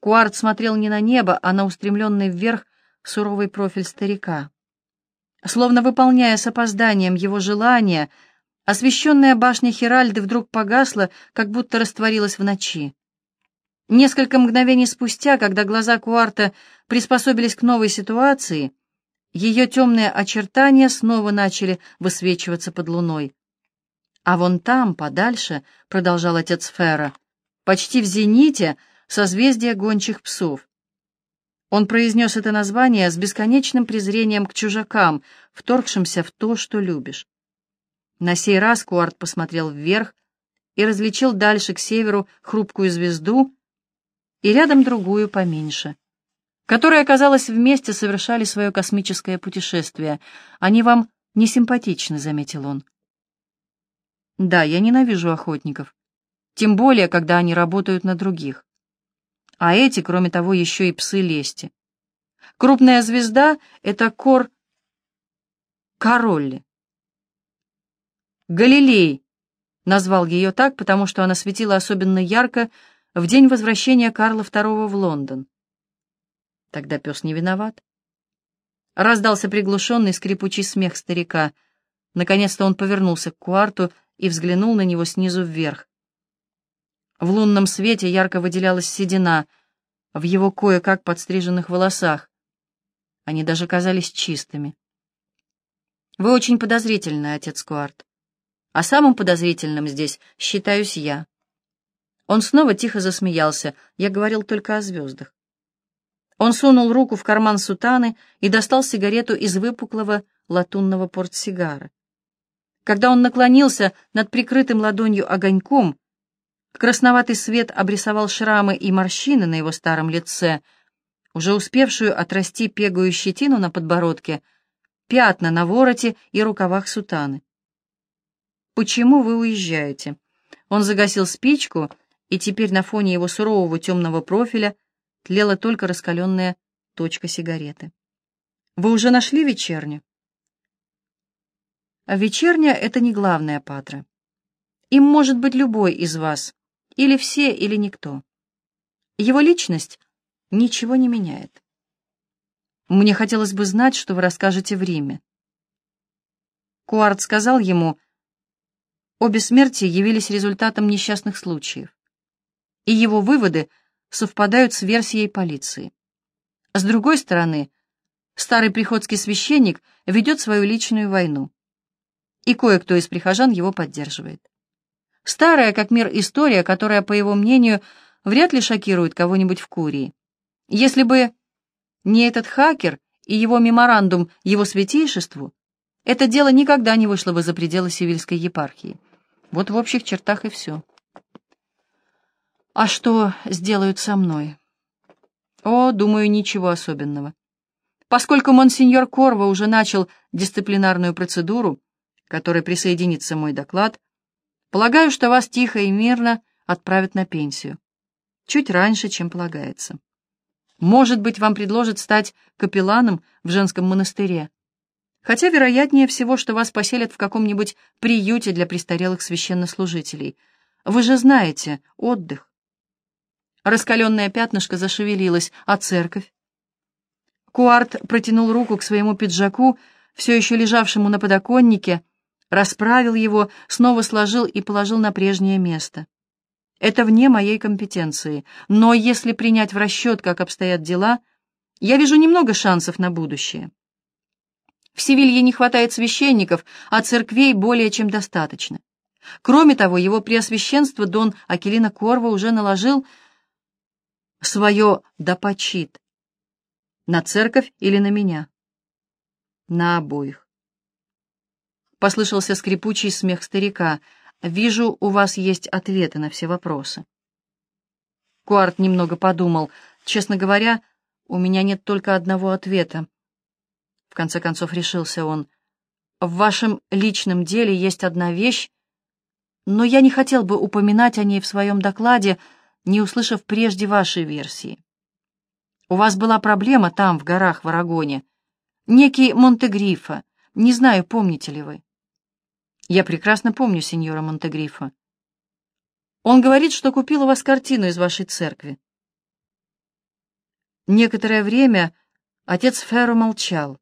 Куарт смотрел не на небо, а на устремленный вверх суровый профиль старика. Словно выполняя с опозданием его желания, освещенная башня Хиральды вдруг погасла, как будто растворилась в ночи. Несколько мгновений спустя, когда глаза Куарта приспособились к новой ситуации, ее темные очертания снова начали высвечиваться под луной. «А вон там, подальше», — продолжал отец Фера, — «почти в зените созвездие гончих псов. Он произнес это название с бесконечным презрением к чужакам, вторгшимся в то, что любишь. На сей раз Куарт посмотрел вверх и различил дальше к северу хрупкую звезду и рядом другую поменьше, которые, казалось, вместе совершали свое космическое путешествие. Они вам не симпатичны, заметил он. Да, я ненавижу охотников, тем более, когда они работают на других. А эти, кроме того, еще и псы лести. Крупная звезда — это Кор... Королли. Галилей назвал ее так, потому что она светила особенно ярко в день возвращения Карла II в Лондон. Тогда пес не виноват. Раздался приглушенный скрипучий смех старика. Наконец-то он повернулся к Куарту и взглянул на него снизу вверх. В лунном свете ярко выделялась седина в его кое-как подстриженных волосах. Они даже казались чистыми. «Вы очень подозрительный, отец Куарт. А самым подозрительным здесь считаюсь я». Он снова тихо засмеялся. Я говорил только о звездах. Он сунул руку в карман сутаны и достал сигарету из выпуклого латунного портсигара. Когда он наклонился над прикрытым ладонью огоньком, красноватый свет обрисовал шрамы и морщины на его старом лице, уже успевшую отрасти пегую щетину на подбородке, пятна на вороте и рукавах сутаны. «Почему вы уезжаете?» Он загасил спичку, и теперь на фоне его сурового темного профиля тлела только раскаленная точка сигареты. «Вы уже нашли вечерню?» А вечерня — это не главная патра. Им может быть любой из вас, или все, или никто. Его личность ничего не меняет. Мне хотелось бы знать, что вы расскажете в Риме. Куарт сказал ему, обе смерти явились результатом несчастных случаев, и его выводы совпадают с версией полиции. С другой стороны, старый приходский священник ведет свою личную войну и кое-кто из прихожан его поддерживает. Старая, как мир, история, которая, по его мнению, вряд ли шокирует кого-нибудь в Курии. Если бы не этот хакер и его меморандум его святейшеству, это дело никогда не вышло бы за пределы Сивильской епархии. Вот в общих чертах и все. А что сделают со мной? О, думаю, ничего особенного. Поскольку монсеньор Корво уже начал дисциплинарную процедуру, которой присоединится мой доклад, полагаю, что вас тихо и мирно отправят на пенсию. Чуть раньше, чем полагается. Может быть, вам предложат стать капелланом в женском монастыре. Хотя вероятнее всего, что вас поселят в каком-нибудь приюте для престарелых священнослужителей. Вы же знаете, отдых. Раскаленное пятнышко зашевелилось, а церковь? Куарт протянул руку к своему пиджаку, все еще лежавшему на подоконнике, расправил его, снова сложил и положил на прежнее место. Это вне моей компетенции, но если принять в расчет, как обстоят дела, я вижу немного шансов на будущее. В Севилье не хватает священников, а церквей более чем достаточно. Кроме того, его преосвященство Дон Акелина Корва уже наложил свое «допочит» на церковь или на меня? На обоих. Послышался скрипучий смех старика. «Вижу, у вас есть ответы на все вопросы». Куарт немного подумал. «Честно говоря, у меня нет только одного ответа». В конце концов решился он. «В вашем личном деле есть одна вещь, но я не хотел бы упоминать о ней в своем докладе, не услышав прежде вашей версии. У вас была проблема там, в горах в Арагоне. Некий Монтегрифа. Не знаю, помните ли вы. Я прекрасно помню сеньора Монтегрифа. Он говорит, что купил у вас картину из вашей церкви. Некоторое время отец Ферро молчал.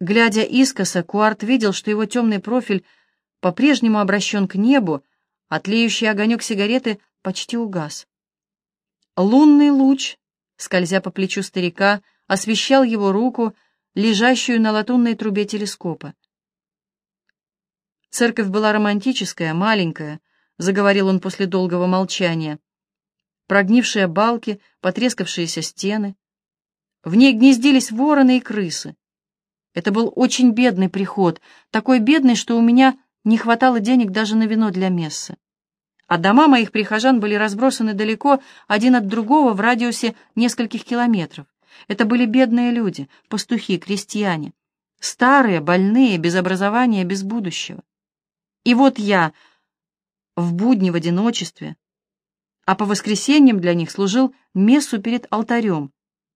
Глядя искоса, Куарт видел, что его темный профиль по-прежнему обращен к небу, а тлеющий огонек сигареты почти угас. Лунный луч, скользя по плечу старика, освещал его руку, лежащую на латунной трубе телескопа. Церковь была романтическая, маленькая, — заговорил он после долгого молчания. Прогнившие балки, потрескавшиеся стены. В ней гнездились вороны и крысы. Это был очень бедный приход, такой бедный, что у меня не хватало денег даже на вино для мессы. А дома моих прихожан были разбросаны далеко один от другого в радиусе нескольких километров. Это были бедные люди, пастухи, крестьяне, старые, больные, без образования, без будущего. И вот я в будни в одиночестве, а по воскресеньям для них служил мессу перед алтарем,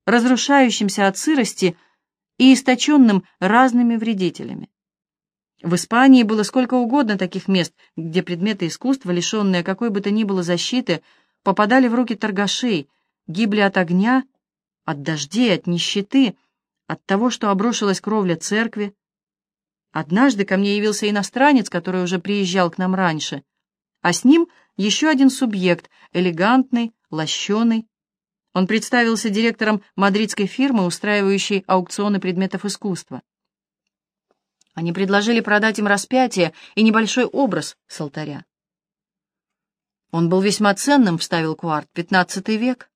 разрушающимся от сырости и источенным разными вредителями. В Испании было сколько угодно таких мест, где предметы искусства, лишенные какой бы то ни было защиты, попадали в руки торгашей, гибли от огня, от дождей, от нищеты, от того, что обрушилась кровля церкви. Однажды ко мне явился иностранец, который уже приезжал к нам раньше — а с ним еще один субъект, элегантный, лощеный. Он представился директором мадридской фирмы, устраивающей аукционы предметов искусства. Они предложили продать им распятие и небольшой образ с алтаря. Он был весьма ценным, вставил Куарт, пятнадцатый век.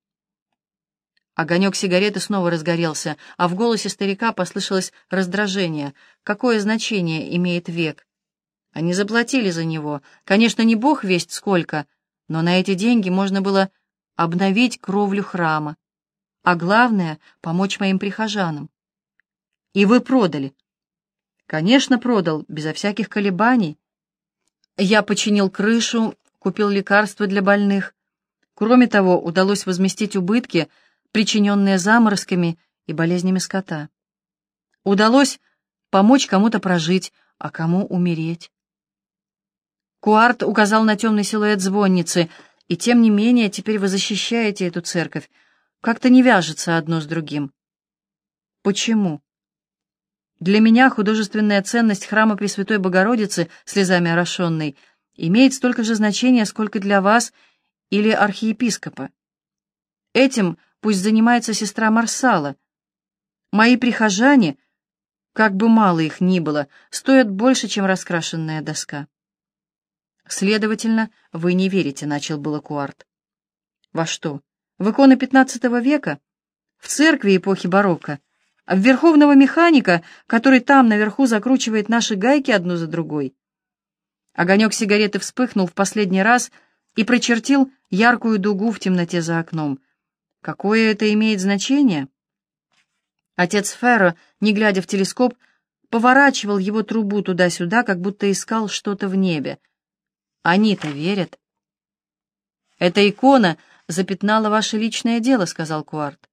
Огонек сигареты снова разгорелся, а в голосе старика послышалось раздражение. Какое значение имеет век? Они заплатили за него. Конечно, не бог весть сколько, но на эти деньги можно было обновить кровлю храма. А главное — помочь моим прихожанам. И вы продали. Конечно, продал, безо всяких колебаний. Я починил крышу, купил лекарства для больных. Кроме того, удалось возместить убытки, причиненные заморозками и болезнями скота. Удалось помочь кому-то прожить, а кому умереть. Куарт указал на темный силуэт звонницы, и тем не менее теперь вы защищаете эту церковь. Как-то не вяжется одно с другим. Почему? Для меня художественная ценность храма Пресвятой Богородицы, слезами орошенной, имеет столько же значения, сколько для вас или архиепископа. Этим пусть занимается сестра Марсала. Мои прихожане, как бы мало их ни было, стоят больше, чем раскрашенная доска. «Следовательно, вы не верите», — начал было Куарт. «Во что? В иконы XV века? В церкви эпохи барокко? В верховного механика, который там наверху закручивает наши гайки одну за другой?» Огонек сигареты вспыхнул в последний раз и прочертил яркую дугу в темноте за окном. Какое это имеет значение? Отец Ферро, не глядя в телескоп, поворачивал его трубу туда-сюда, как будто искал что-то в небе — они-то верят. «Эта икона запятнала ваше личное дело», — сказал Куарт.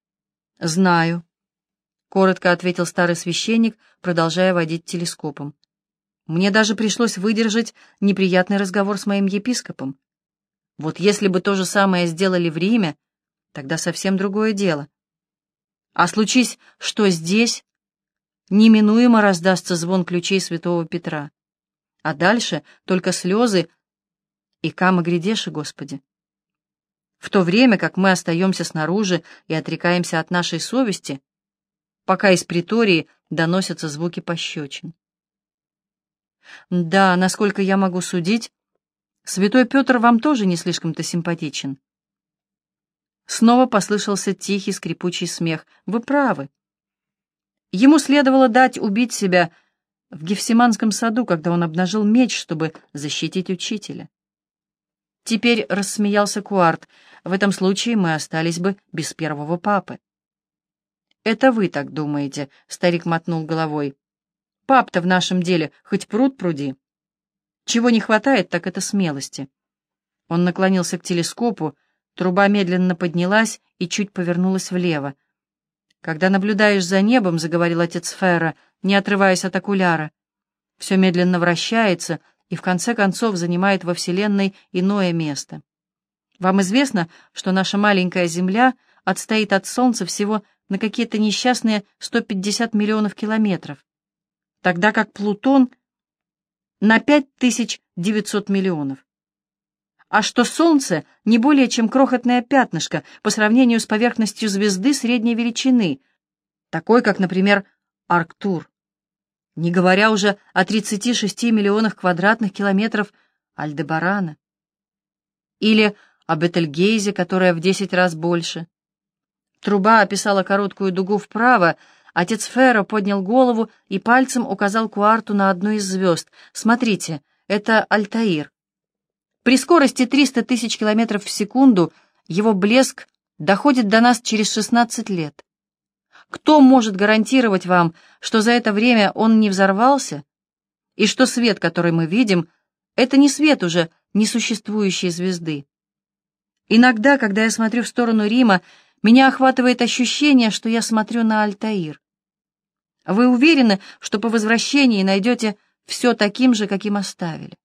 «Знаю», — коротко ответил старый священник, продолжая водить телескопом. «Мне даже пришлось выдержать неприятный разговор с моим епископом. Вот если бы то же самое сделали в Риме, тогда совсем другое дело. А случись, что здесь, неминуемо раздастся звон ключей святого Петра. А дальше только слезы и кама грядеши, Господи. В то время, как мы остаемся снаружи и отрекаемся от нашей совести, пока из притории доносятся звуки пощечин. Да, насколько я могу судить, святой Петр вам тоже не слишком-то симпатичен. Снова послышался тихий скрипучий смех. Вы правы. Ему следовало дать убить себя в Гефсиманском саду, когда он обнажил меч, чтобы защитить учителя. Теперь рассмеялся Куарт. В этом случае мы остались бы без первого папы. «Это вы так думаете», — старик мотнул головой. «Пап-то в нашем деле хоть пруд пруди. Чего не хватает, так это смелости». Он наклонился к телескопу, труба медленно поднялась и чуть повернулась влево. «Когда наблюдаешь за небом», — заговорил отец Ферра, не отрываясь от окуляра, — «все медленно вращается, и в конце концов занимает во Вселенной иное место. Вам известно, что наша маленькая Земля отстоит от Солнца всего на какие-то несчастные 150 миллионов километров, тогда как Плутон на 5900 миллионов. А что Солнце не более чем крохотное пятнышко по сравнению с поверхностью звезды средней величины, такой как, например, Арктур, не говоря уже о 36 миллионах квадратных километров Альдебарана. Или о Бетельгейзе, которая в 10 раз больше. Труба описала короткую дугу вправо, отец Ферро поднял голову и пальцем указал Куарту на одну из звезд. «Смотрите, это Альтаир». При скорости 300 тысяч километров в секунду его блеск доходит до нас через 16 лет. Кто может гарантировать вам, что за это время он не взорвался, и что свет, который мы видим, это не свет уже несуществующей звезды? Иногда, когда я смотрю в сторону Рима, меня охватывает ощущение, что я смотрю на Альтаир. Вы уверены, что по возвращении найдете все таким же, каким оставили?